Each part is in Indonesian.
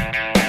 Ku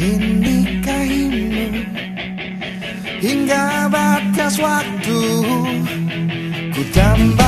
ingin nikahimu Hingga batas waktu Ku tambah